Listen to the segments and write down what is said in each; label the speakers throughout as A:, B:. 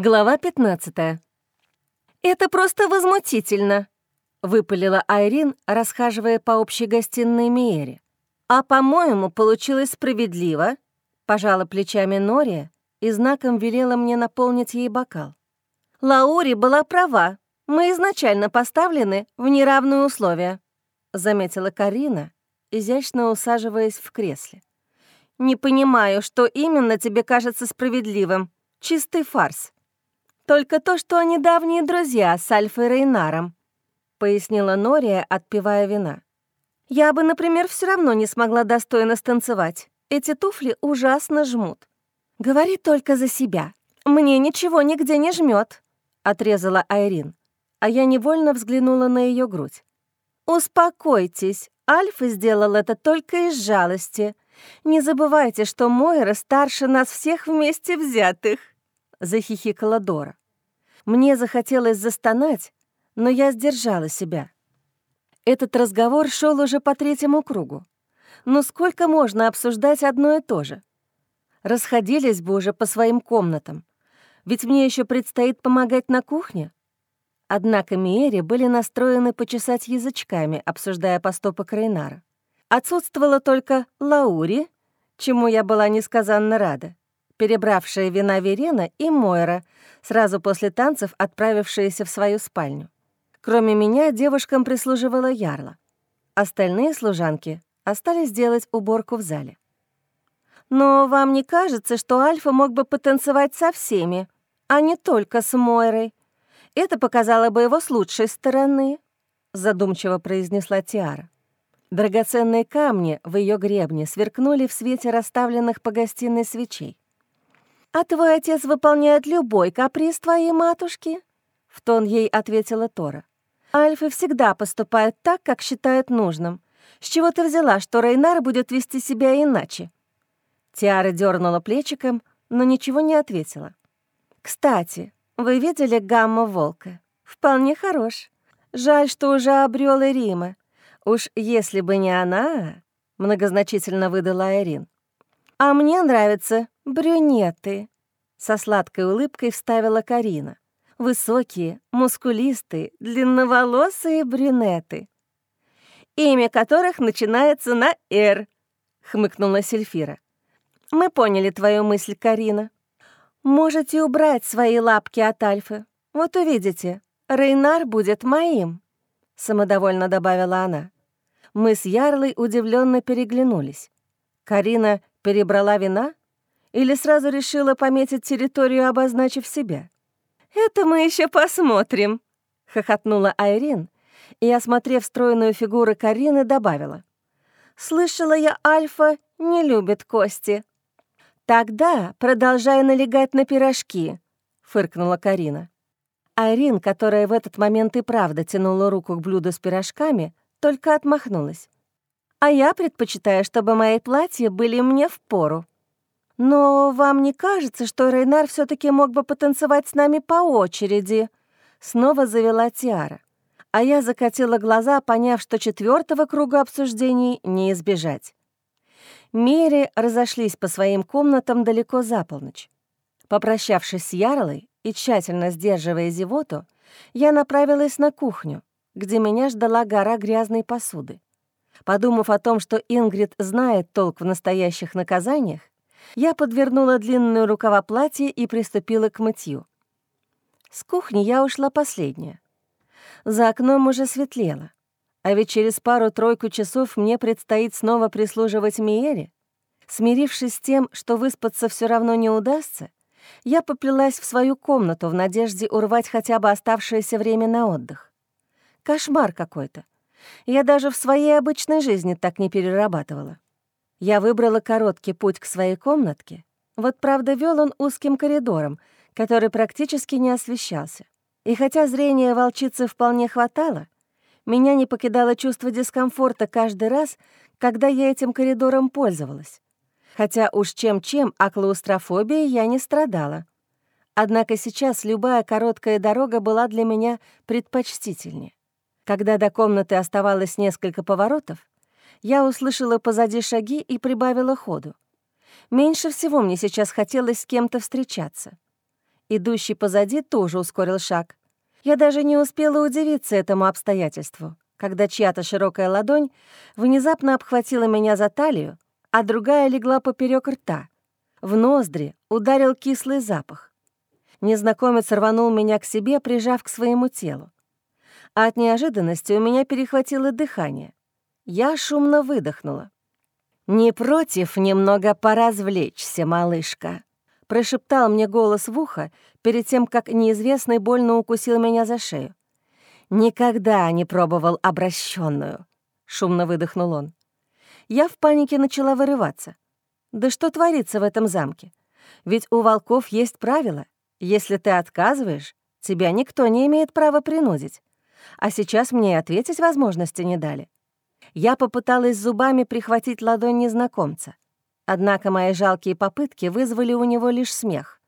A: Глава 15. «Это просто возмутительно», — выпалила Айрин, расхаживая по общей гостиной Миере. «А, по-моему, получилось справедливо», — пожала плечами Нория и знаком велела мне наполнить ей бокал. «Лаури была права. Мы изначально поставлены в неравные условия», — заметила Карина, изящно усаживаясь в кресле. «Не понимаю, что именно тебе кажется справедливым. Чистый фарс». «Только то, что они давние друзья с Альфой Рейнаром», — пояснила Нория, отпивая вина. «Я бы, например, все равно не смогла достойно станцевать. Эти туфли ужасно жмут». «Говори только за себя. Мне ничего нигде не жмет, отрезала Айрин, а я невольно взглянула на ее грудь. «Успокойтесь, Альфа сделал это только из жалости. Не забывайте, что Мойра старше нас всех вместе взятых», — захихикала Дора. Мне захотелось застонать, но я сдержала себя. Этот разговор шел уже по третьему кругу. Но сколько можно обсуждать одно и то же? Расходились бы уже по своим комнатам, ведь мне еще предстоит помогать на кухне. Однако Миэри были настроены почесать язычками, обсуждая поступок Рейнара. Отсутствовала только Лаури, чему я была несказанно рада перебравшая вина Верена и Мойра, сразу после танцев отправившиеся в свою спальню. Кроме меня, девушкам прислуживала Ярла. Остальные служанки остались делать уборку в зале. «Но вам не кажется, что Альфа мог бы потанцевать со всеми, а не только с Мойрой? Это показало бы его с лучшей стороны», — задумчиво произнесла Тиара. Драгоценные камни в ее гребне сверкнули в свете расставленных по гостиной свечей. «А твой отец выполняет любой каприз твоей матушки?» — в тон ей ответила Тора. «Альфы всегда поступают так, как считают нужным. С чего ты взяла, что Рейнар будет вести себя иначе?» Тиара дернула плечиком, но ничего не ответила. «Кстати, вы видели гамма-волка? Вполне хорош. Жаль, что уже обрел Рима. Уж если бы не она...» — многозначительно выдала Ирин. «А мне нравятся брюнеты», — со сладкой улыбкой вставила Карина. «Высокие, мускулистые, длинноволосые брюнеты». «Имя которых начинается на «Р», — хмыкнула Сельфира. «Мы поняли твою мысль, Карина. Можете убрать свои лапки от Альфы. Вот увидите, Рейнар будет моим», — самодовольно добавила она. Мы с Ярлой удивленно переглянулись. Карина перебрала вина или сразу решила пометить территорию, обозначив себя? «Это мы еще посмотрим», — хохотнула Айрин и, осмотрев стройную фигуру Карины, добавила. «Слышала я, Альфа не любит кости». «Тогда продолжай налегать на пирожки», — фыркнула Карина. Айрин, которая в этот момент и правда тянула руку к блюду с пирожками, только отмахнулась а я предпочитаю, чтобы мои платья были мне в пору. Но вам не кажется, что Рейнар все таки мог бы потанцевать с нами по очереди?» Снова завела Тиара. А я закатила глаза, поняв, что четвертого круга обсуждений не избежать. Мери разошлись по своим комнатам далеко за полночь. Попрощавшись с Ярлой и тщательно сдерживая зевоту, я направилась на кухню, где меня ждала гора грязной посуды. Подумав о том, что Ингрид знает толк в настоящих наказаниях, я подвернула длинную рукава платья и приступила к мытью. С кухни я ушла последняя. За окном уже светлело, а ведь через пару-тройку часов мне предстоит снова прислуживать Миере. Смирившись с тем, что выспаться все равно не удастся, я поплелась в свою комнату в надежде урвать хотя бы оставшееся время на отдых. Кошмар какой-то. Я даже в своей обычной жизни так не перерабатывала. Я выбрала короткий путь к своей комнатке. Вот правда вел он узким коридором, который практически не освещался. И хотя зрения волчицы вполне хватало, меня не покидало чувство дискомфорта каждый раз, когда я этим коридором пользовалась. Хотя уж чем-чем, а клаустрофобией я не страдала. Однако сейчас любая короткая дорога была для меня предпочтительнее. Когда до комнаты оставалось несколько поворотов, я услышала позади шаги и прибавила ходу. Меньше всего мне сейчас хотелось с кем-то встречаться. идущий позади, тоже ускорил шаг. Я даже не успела удивиться этому обстоятельству, когда чья-то широкая ладонь внезапно обхватила меня за талию, а другая легла поперек рта. В ноздри ударил кислый запах. Незнакомец рванул меня к себе, прижав к своему телу. А от неожиданности у меня перехватило дыхание. Я шумно выдохнула. «Не против немного поразвлечься, малышка?» прошептал мне голос в ухо перед тем, как неизвестный больно укусил меня за шею. «Никогда не пробовал обращенную», — шумно выдохнул он. Я в панике начала вырываться. «Да что творится в этом замке? Ведь у волков есть правила. Если ты отказываешь, тебя никто не имеет права принудить. А сейчас мне и ответить возможности не дали». Я попыталась зубами прихватить ладонь незнакомца — Однако мои жалкие попытки вызвали у него лишь смех.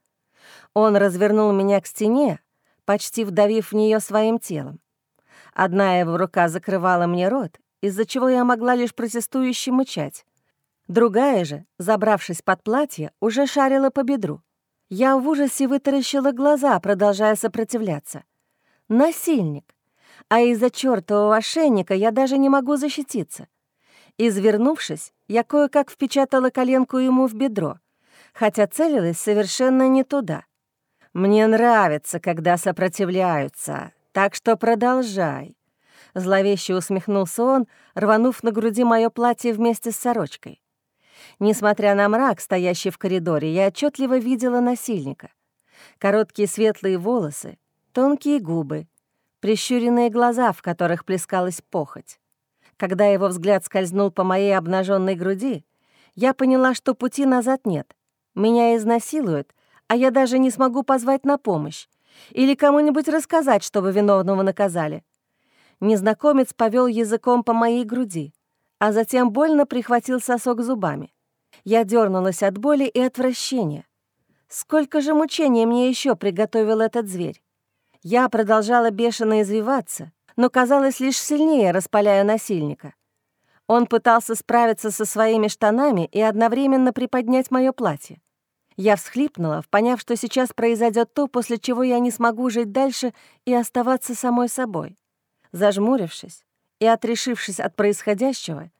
A: Он развернул меня к стене, почти вдавив в нее своим телом. Одна его рука закрывала мне рот, из-за чего я могла лишь протестующе мычать. Другая же, забравшись под платье, уже шарила по бедру. Я в ужасе вытаращила глаза, продолжая сопротивляться. Насильник. А из-за чертового ошейника я даже не могу защититься. Извернувшись, я кое-как впечатала коленку ему в бедро, хотя целилась совершенно не туда. «Мне нравится, когда сопротивляются, так что продолжай». Зловеще усмехнулся он, рванув на груди мое платье вместе с сорочкой. Несмотря на мрак, стоящий в коридоре, я отчетливо видела насильника. Короткие светлые волосы, тонкие губы, прищуренные глаза, в которых плескалась похоть. Когда его взгляд скользнул по моей обнаженной груди, я поняла, что пути назад нет. Меня изнасилуют, а я даже не смогу позвать на помощь или кому-нибудь рассказать, чтобы виновного наказали. Незнакомец повел языком по моей груди, а затем больно прихватил сосок зубами. Я дернулась от боли и отвращения. Сколько же мучений мне еще приготовил этот зверь? Я продолжала бешено извиваться, но казалось лишь сильнее распаляя насильника. Он пытался справиться со своими штанами и одновременно приподнять мое платье. Я всхлипнула, поняв, что сейчас произойдет то, после чего я не смогу жить дальше и оставаться самой собой. Зажмурившись и отрешившись от происходящего,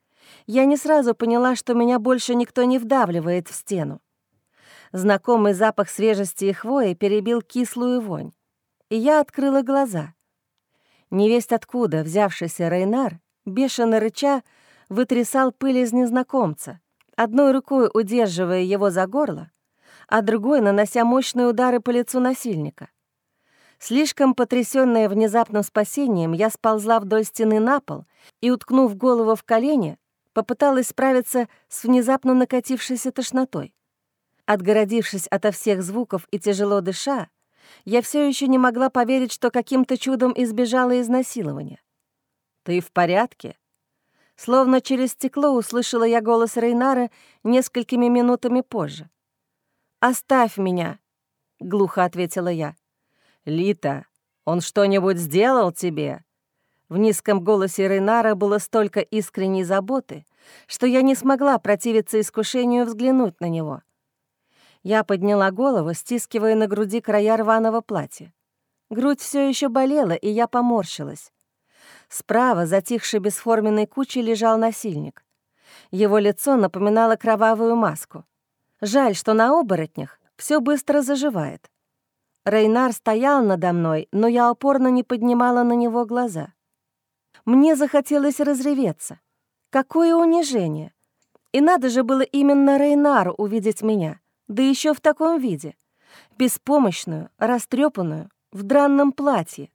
A: я не сразу поняла, что меня больше никто не вдавливает в стену. Знакомый запах свежести и хвои перебил кислую вонь, и я открыла глаза — Невесть откуда взявшийся Рейнар, бешено рыча, вытрясал пыль из незнакомца, одной рукой удерживая его за горло, а другой нанося мощные удары по лицу насильника. Слишком потрясённая внезапным спасением, я сползла вдоль стены на пол и, уткнув голову в колени, попыталась справиться с внезапно накатившейся тошнотой. Отгородившись ото всех звуков и тяжело дыша, я все еще не могла поверить, что каким-то чудом избежала изнасилования. «Ты в порядке?» Словно через стекло услышала я голос Рейнара несколькими минутами позже. «Оставь меня», — глухо ответила я. «Лита, он что-нибудь сделал тебе?» В низком голосе Рейнара было столько искренней заботы, что я не смогла противиться искушению взглянуть на него. Я подняла голову, стискивая на груди края рваного платья. Грудь все еще болела, и я поморщилась. Справа, затихшей бесформенной кучей, лежал насильник. Его лицо напоминало кровавую маску. Жаль, что на оборотнях все быстро заживает. Рейнар стоял надо мной, но я упорно не поднимала на него глаза. Мне захотелось разреветься. Какое унижение! И надо же было именно Рейнару увидеть меня — да еще в таком виде. Беспомощную, растрепанную, в дранном платье.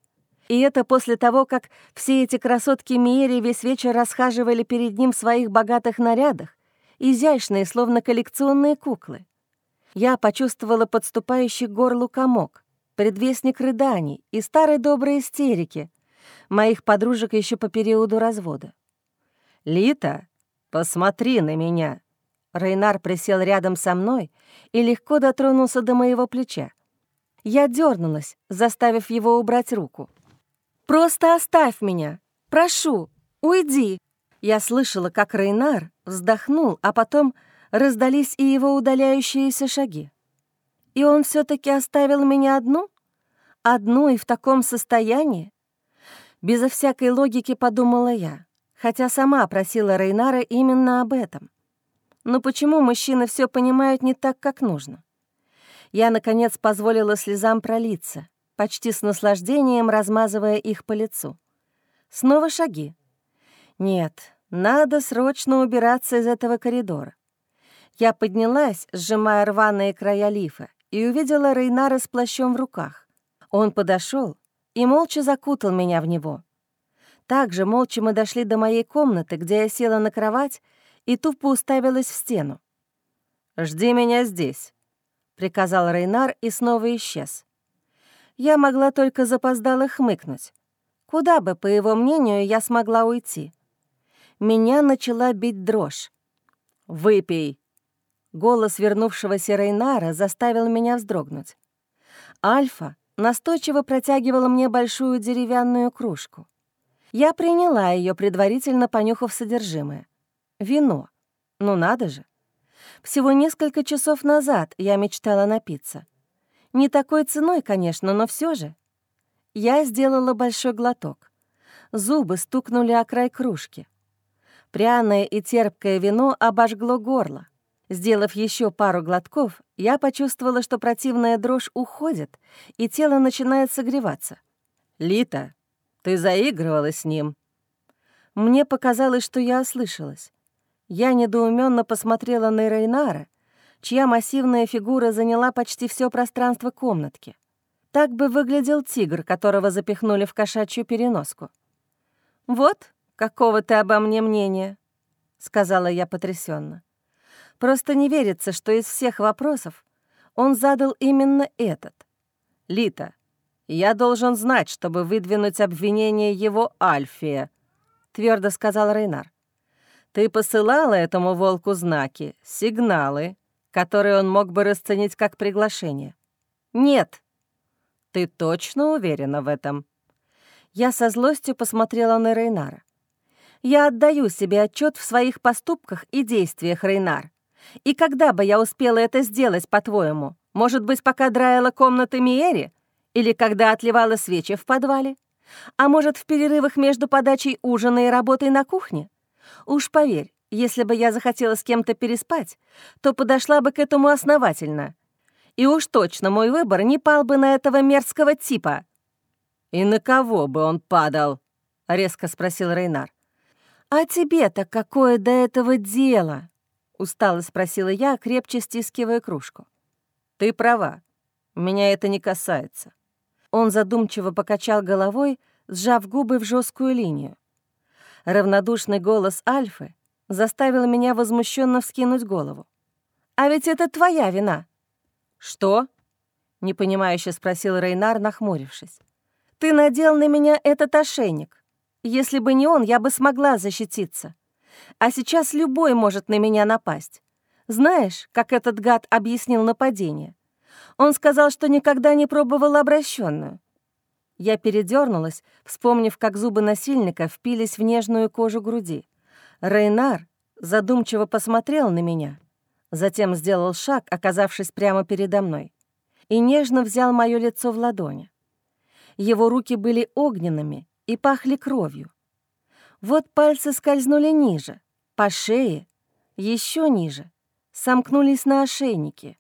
A: И это после того, как все эти красотки Миери весь вечер расхаживали перед ним в своих богатых нарядах, изящные, словно коллекционные куклы. Я почувствовала подступающий горлу комок, предвестник рыданий и старой доброй истерики моих подружек еще по периоду развода. «Лита, посмотри на меня!» Рейнар присел рядом со мной и легко дотронулся до моего плеча. Я дернулась, заставив его убрать руку. «Просто оставь меня! Прошу, уйди!» Я слышала, как Рейнар вздохнул, а потом раздались и его удаляющиеся шаги. И он все таки оставил меня одну? Одну и в таком состоянии? Безо всякой логики подумала я, хотя сама просила Рейнара именно об этом. Но почему мужчины все понимают не так, как нужно? Я, наконец, позволила слезам пролиться, почти с наслаждением размазывая их по лицу. Снова шаги. Нет, надо срочно убираться из этого коридора. Я поднялась, сжимая рваные края лифа, и увидела Рейнара с плащом в руках. Он подошел и молча закутал меня в него. Также молча мы дошли до моей комнаты, где я села на кровать и тупо уставилась в стену. «Жди меня здесь», — приказал Рейнар и снова исчез. Я могла только запоздало хмыкнуть. Куда бы, по его мнению, я смогла уйти? Меня начала бить дрожь. «Выпей!» Голос вернувшегося Рейнара заставил меня вздрогнуть. Альфа настойчиво протягивала мне большую деревянную кружку. Я приняла ее, предварительно понюхав содержимое. Вино. Ну надо же. Всего несколько часов назад я мечтала напиться. Не такой ценой, конечно, но все же. Я сделала большой глоток. Зубы стукнули о край кружки. Пряное и терпкое вино обожгло горло. Сделав еще пару глотков, я почувствовала, что противная дрожь уходит, и тело начинает согреваться. «Лита, ты заигрывала с ним?» Мне показалось, что я ослышалась. Я недоуменно посмотрела на Рейнара, чья массивная фигура заняла почти все пространство комнатки. Так бы выглядел тигр, которого запихнули в кошачью переноску. «Вот какого ты обо мне мнения», — сказала я потрясенно. Просто не верится, что из всех вопросов он задал именно этот. «Лита, я должен знать, чтобы выдвинуть обвинение его Альфия», — твердо сказал Рейнар. «Ты посылала этому волку знаки, сигналы, которые он мог бы расценить как приглашение?» «Нет». «Ты точно уверена в этом?» Я со злостью посмотрела на Рейнара. «Я отдаю себе отчет в своих поступках и действиях, Рейнар. И когда бы я успела это сделать, по-твоему? Может быть, пока драила комнаты Миэри? Или когда отливала свечи в подвале? А может, в перерывах между подачей ужина и работой на кухне? Уж поверь, если бы я захотела с кем-то переспать, то подошла бы к этому основательно. И уж точно мой выбор не пал бы на этого мерзкого типа. «И на кого бы он падал?» — резко спросил Рейнар. «А тебе-то какое до этого дело?» — устало спросила я, крепче стискивая кружку. «Ты права. Меня это не касается». Он задумчиво покачал головой, сжав губы в жесткую линию. Равнодушный голос Альфы заставил меня возмущенно вскинуть голову. «А ведь это твоя вина!» «Что?» — непонимающе спросил Рейнар, нахмурившись. «Ты надел на меня этот ошейник. Если бы не он, я бы смогла защититься. А сейчас любой может на меня напасть. Знаешь, как этот гад объяснил нападение? Он сказал, что никогда не пробовал обращенную. Я передернулась, вспомнив, как зубы насильника впились в нежную кожу груди. Рейнар задумчиво посмотрел на меня, затем сделал шаг, оказавшись прямо передо мной, и нежно взял мое лицо в ладони. Его руки были огненными и пахли кровью. Вот пальцы скользнули ниже, по шее, еще ниже, сомкнулись на ошейнике.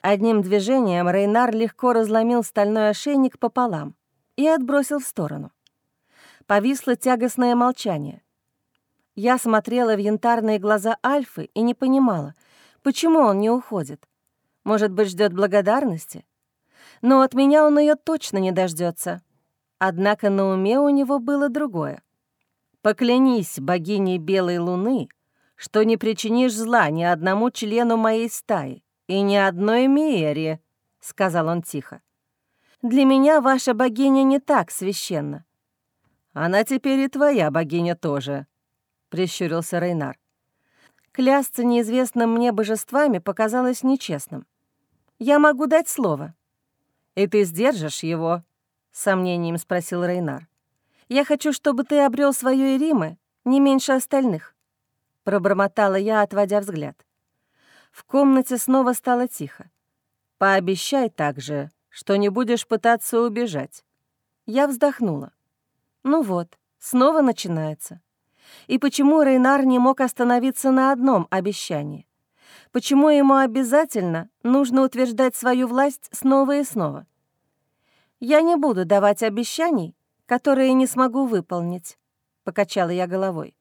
A: Одним движением Рейнар легко разломил стальной ошейник пополам и отбросил в сторону. Повисло тягостное молчание. Я смотрела в янтарные глаза Альфы и не понимала, почему он не уходит. Может быть, ждет благодарности? Но от меня он ее точно не дождется. Однако на уме у него было другое. Поклянись богине Белой Луны, что не причинишь зла ни одному члену моей стаи и ни одной Миере», — сказал он тихо. «Для меня ваша богиня не так священна». «Она теперь и твоя богиня тоже», — прищурился Рейнар. Клясться неизвестным мне божествами показалось нечестным. «Я могу дать слово». «И ты сдержишь его?» — сомнением спросил Рейнар. Я хочу, чтобы ты обрел свое Иримы не меньше остальных», — пробормотала я, отводя взгляд. В комнате снова стало тихо. Пообещай также, что не будешь пытаться убежать». Я вздохнула. Ну вот, снова начинается. И почему Рейнар не мог остановиться на одном обещании? Почему ему обязательно нужно утверждать свою власть снова и снова? «Я не буду давать обещаний, которые не смогу выполнить», — покачала я головой.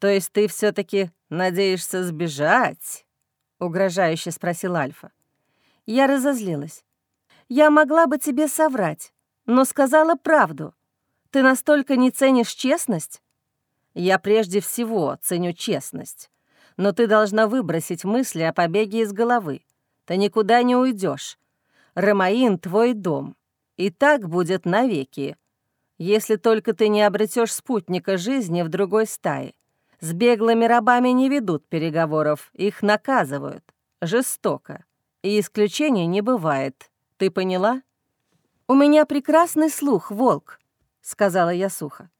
A: «То есть ты все таки надеешься сбежать?» — угрожающе спросил Альфа. Я разозлилась. «Я могла бы тебе соврать, но сказала правду. Ты настолько не ценишь честность?» «Я прежде всего ценю честность. Но ты должна выбросить мысли о побеге из головы. Ты никуда не уйдешь. Ромаин — твой дом. И так будет навеки. Если только ты не обретешь спутника жизни в другой стае. С беглыми рабами не ведут переговоров, их наказывают. Жестоко. И исключений не бывает. Ты поняла? «У меня прекрасный слух, волк», — сказала я сухо.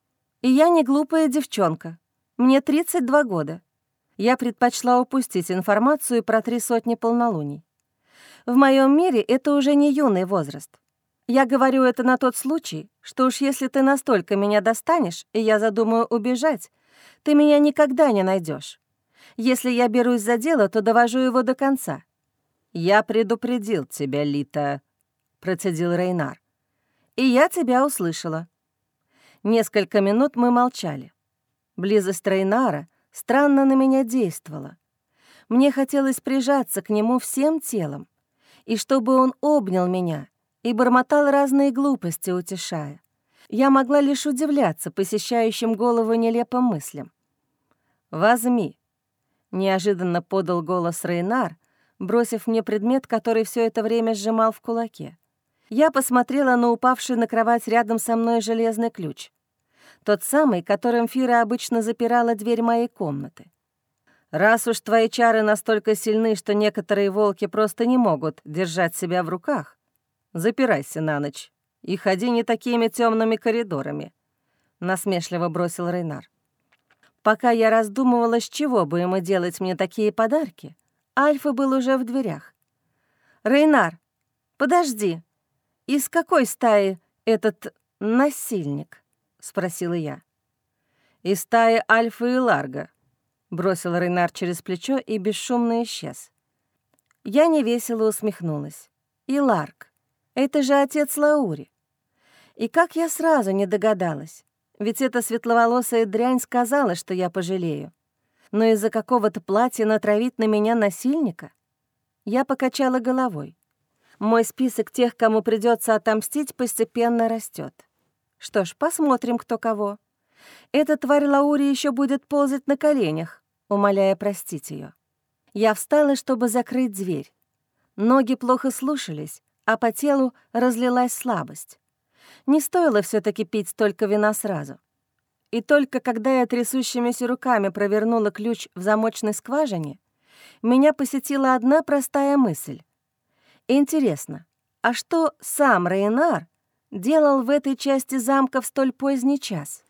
A: «И я не глупая девчонка. Мне 32 года. Я предпочла упустить информацию про три сотни полнолуний. В моем мире это уже не юный возраст. Я говорю это на тот случай, что уж если ты настолько меня достанешь, и я задумаю убежать, ты меня никогда не найдешь. Если я берусь за дело, то довожу его до конца. Я предупредил тебя, Лита, процедил Рейнар. «И я тебя услышала». Несколько минут мы молчали. Близость Рейнара странно на меня действовала. Мне хотелось прижаться к нему всем телом, и чтобы он обнял меня и бормотал разные глупости, утешая. Я могла лишь удивляться посещающим голову нелепым мыслям. «Возьми», — неожиданно подал голос Рейнар, бросив мне предмет, который все это время сжимал в кулаке. Я посмотрела на упавший на кровать рядом со мной железный ключ. Тот самый, которым Фира обычно запирала дверь моей комнаты. Раз уж твои чары настолько сильны, что некоторые волки просто не могут держать себя в руках, запирайся на ночь и ходи не такими темными коридорами», — насмешливо бросил Рейнар. Пока я раздумывала, с чего бы ему делать мне такие подарки, Альфа был уже в дверях. «Рейнар, подожди!» «Из какой стаи этот насильник?» — спросила я. «Из стаи Альфа и Ларга», — бросил Рейнар через плечо и бесшумно исчез. Я невесело усмехнулась. «И Ларг. Это же отец Лаури. И как я сразу не догадалась, ведь эта светловолосая дрянь сказала, что я пожалею. Но из-за какого-то платья натравить на меня насильника? Я покачала головой. Мой список тех, кому придется отомстить, постепенно растет. Что ж, посмотрим, кто кого. Эта тварь Лаури еще будет ползать на коленях, умоляя простить ее. Я встала, чтобы закрыть дверь. Ноги плохо слушались, а по телу разлилась слабость. Не стоило все таки пить столько вина сразу. И только когда я трясущимися руками провернула ключ в замочной скважине, меня посетила одна простая мысль. Интересно, а что сам Рейнар делал в этой части замка в столь поздний час?